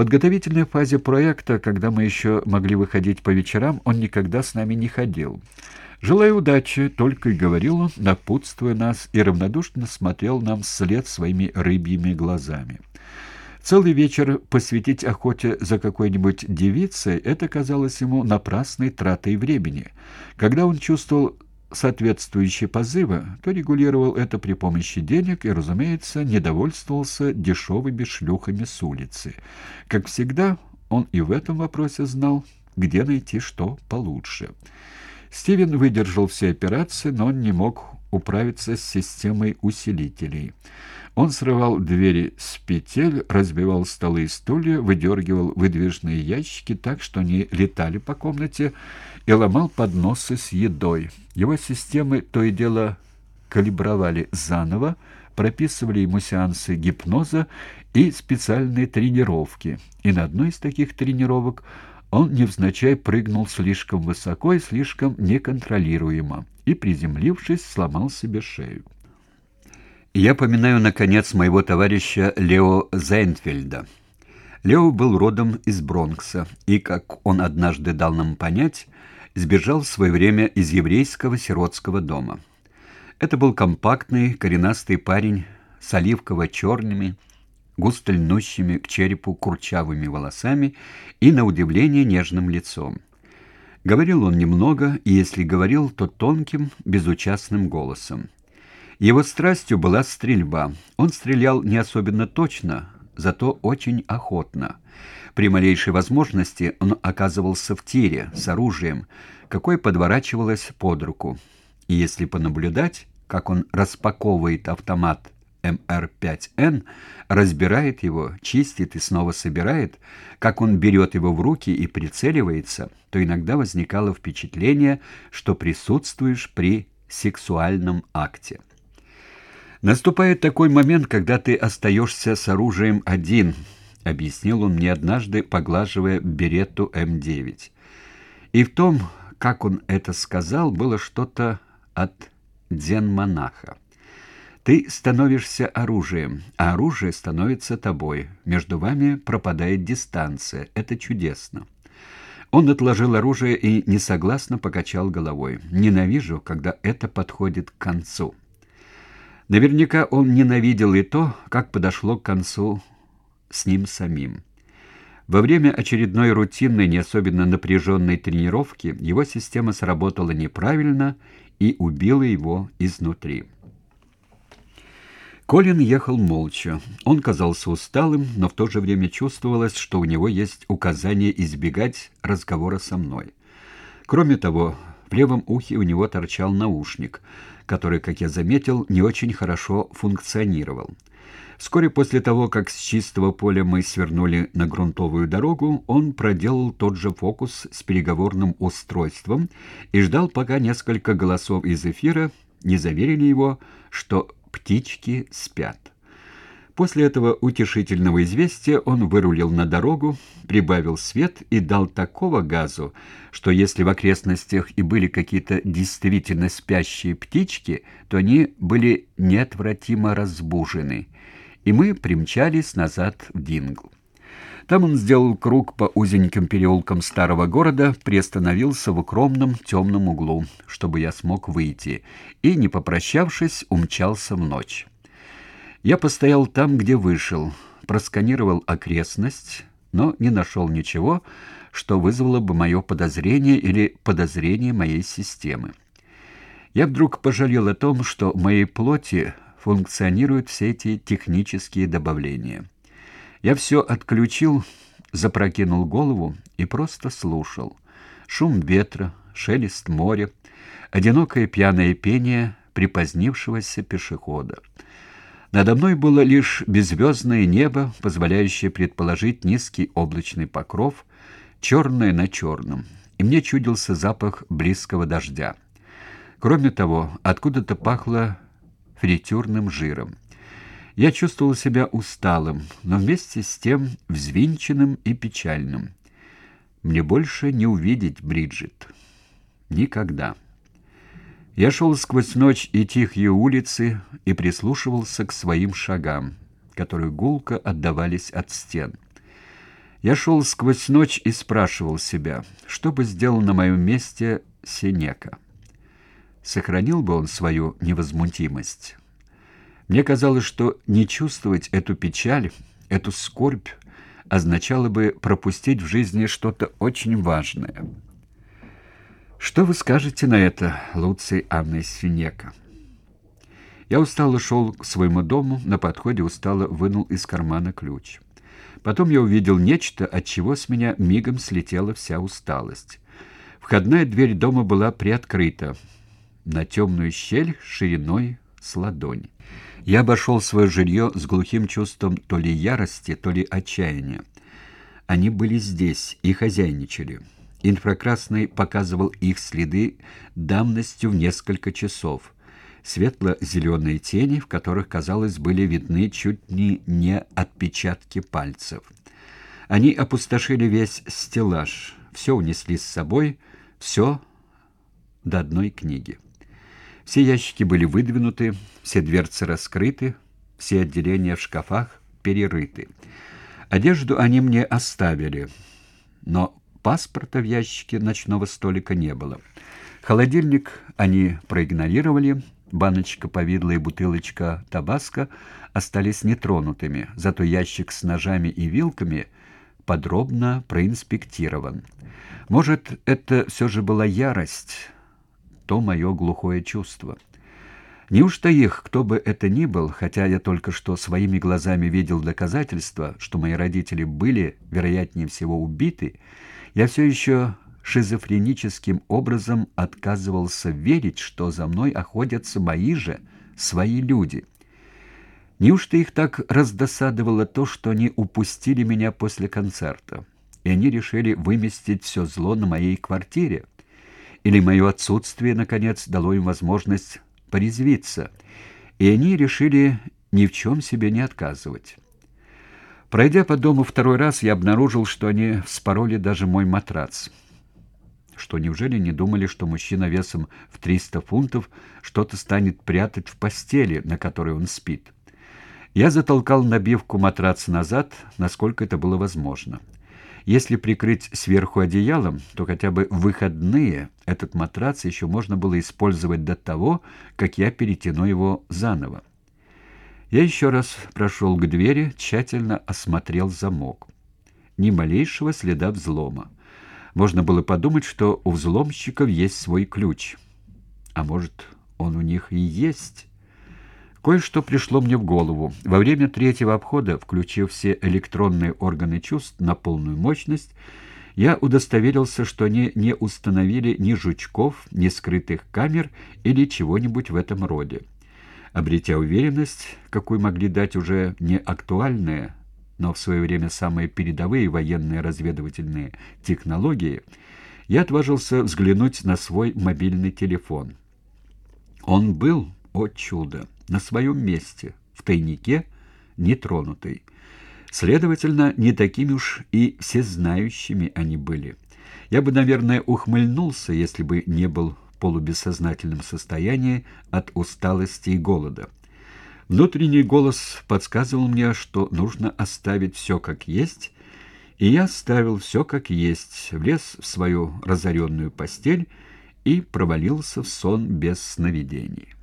подготовительной фазе проекта, когда мы еще могли выходить по вечерам, он никогда с нами не ходил. Желая удачи, только и говорил он, напутствуя нас, и равнодушно смотрел нам вслед своими рыбьими глазами. Целый вечер посвятить охоте за какой-нибудь девицей — это казалось ему напрасной тратой времени. Когда он чувствовал соответствующие позывы, то регулировал это при помощи денег и, разумеется, недовольствовался дешевыми шлюхами с улицы. Как всегда, он и в этом вопросе знал, где найти что получше. Стивен выдержал все операции, но он не мог управиться с системой усилителей. Он срывал двери с петель, разбивал столы и стулья, выдергивал выдвижные ящики так, что они летали по комнате, и ломал подносы с едой. Его системы то и дело калибровали заново, прописывали ему сеансы гипноза и специальные тренировки. И на одной из таких тренировок он невзначай прыгнул слишком высоко и слишком неконтролируемо, и, приземлившись, сломал себе шею. Я поминаю, наконец, моего товарища Лео Зейнфельда. Лео был родом из Бронкса, и, как он однажды дал нам понять, сбежал в свое время из еврейского сиротского дома. Это был компактный, коренастый парень с оливково-черными, густо льнущими к черепу курчавыми волосами и, на удивление, нежным лицом. Говорил он немного, и если говорил, то тонким, безучастным голосом. Его страстью была стрельба. Он стрелял не особенно точно, зато очень охотно. При малейшей возможности он оказывался в тире с оружием, какое подворачивалось под руку. И если понаблюдать, как он распаковывает автомат МР-5Н, разбирает его, чистит и снова собирает, как он берет его в руки и прицеливается, то иногда возникало впечатление, что присутствуешь при сексуальном акте. Наступает такой момент, когда ты остаешься с оружием один, объяснил он мне однажды, поглаживая беретту М9. И в том, как он это сказал, было что-то от дзен-монаха. Ты становишься оружием, а оружие становится тобой. Между вами пропадает дистанция. Это чудесно. Он отложил оружие и несогласно покачал головой. Ненавижу, когда это подходит к концу. Наверняка он ненавидел и то, как подошло к концу с ним самим. Во время очередной рутинной, не особенно напряженной тренировки его система сработала неправильно и убила его изнутри. Колин ехал молча. Он казался усталым, но в то же время чувствовалось, что у него есть указание избегать разговора со мной. Кроме того, в левом ухе у него торчал наушник, который, как я заметил, не очень хорошо функционировал. Вскоре после того, как с чистого поля мы свернули на грунтовую дорогу, он проделал тот же фокус с переговорным устройством и ждал, пока несколько голосов из эфира не заверили его, что птички спят. После этого утешительного известия он вырулил на дорогу, прибавил свет и дал такого газу, что если в окрестностях и были какие-то действительно спящие птички, то они были неотвратимо разбужены, и мы примчались назад в Дингл. Там он сделал круг по узеньким переулкам старого города, приостановился в укромном темном углу, чтобы я смог выйти, и, не попрощавшись, умчался в ночь. Я постоял там, где вышел, просканировал окрестность, но не нашел ничего, что вызвало бы мое подозрение или подозрение моей системы. Я вдруг пожалел о том, что в моей плоти функционируют все эти технические добавления. Я все отключил, запрокинул голову и просто слушал. Шум ветра, шелест моря, одинокое пьяное пение припозднившегося пешехода. Надо мной было лишь беззвездное небо, позволяющее предположить низкий облачный покров, черное на черном, и мне чудился запах близкого дождя. Кроме того, откуда-то пахло фритюрным жиром. Я чувствовал себя усталым, но вместе с тем взвинченным и печальным. Мне больше не увидеть Бриджит. Никогда. Я шел сквозь ночь и тихие улицы и прислушивался к своим шагам, которые гулко отдавались от стен. Я шел сквозь ночь и спрашивал себя, что бы сделал на моем месте Синека. Сохранил бы он свою невозмутимость? Мне казалось, что не чувствовать эту печаль, эту скорбь означало бы пропустить в жизни что-то очень важное. Что вы скажете на это, Луций Анна Синека? Я устало шел к своему дому, на подходе устало вынул из кармана ключ. Потом я увидел нечто, от чего с меня мигом слетела вся усталость. Входная дверь дома была приоткрыта на темную щель шириной с ладонь. Я обошел свое жилье с глухим чувством то ли ярости, то ли отчаяния. Они были здесь и хозяйничали. Инфракрасный показывал их следы давностью в несколько часов — светло-зеленые тени, в которых, казалось, были видны чуть ли не отпечатки пальцев. Они опустошили весь стеллаж, все унесли с собой, все до одной книги. Все ящики были выдвинуты, все дверцы раскрыты, все отделения в шкафах перерыты. Одежду они мне оставили, но паспорта в ящике ночного столика не было. Холодильник они проигнорировали, Баночка повидла и бутылочка табаско остались нетронутыми, зато ящик с ножами и вилками подробно проинспектирован. Может, это все же была ярость, то мое глухое чувство. Неужто их, кто бы это ни был, хотя я только что своими глазами видел доказательства, что мои родители были, вероятнее всего, убиты, я все еще шизофреническим образом отказывался верить, что за мной охотятся мои же, свои люди. Неужто их так раздосадовало то, что они упустили меня после концерта, и они решили выместить все зло на моей квартире? Или мое отсутствие, наконец, дало им возможность порезвиться, и они решили ни в чем себе не отказывать? Пройдя по дому второй раз, я обнаружил, что они вспороли даже мой матрац что неужели не думали, что мужчина весом в 300 фунтов что-то станет прятать в постели, на которой он спит? Я затолкал набивку матраца назад, насколько это было возможно. Если прикрыть сверху одеялом, то хотя бы в выходные этот матрац еще можно было использовать до того, как я перетяну его заново. Я еще раз прошел к двери, тщательно осмотрел замок. Ни малейшего следа взлома. Можно было подумать, что у взломщиков есть свой ключ. А может, он у них и есть? Кое-что пришло мне в голову. Во время третьего обхода, включив все электронные органы чувств на полную мощность, я удостоверился, что они не установили ни жучков, ни скрытых камер или чего-нибудь в этом роде. Обретя уверенность, какую могли дать уже не актуальные но в свое время самые передовые военные разведывательные технологии, я отважился взглянуть на свой мобильный телефон. Он был, о чудо, на своем месте, в тайнике, нетронутый. Следовательно, не такими уж и всезнающими они были. Я бы, наверное, ухмыльнулся, если бы не был полубессознательном состоянии от усталости и голода. Внутренний голос подсказывал мне, что нужно оставить все как есть, и я оставил все как есть, влез в свою разоренную постель и провалился в сон без сновидений.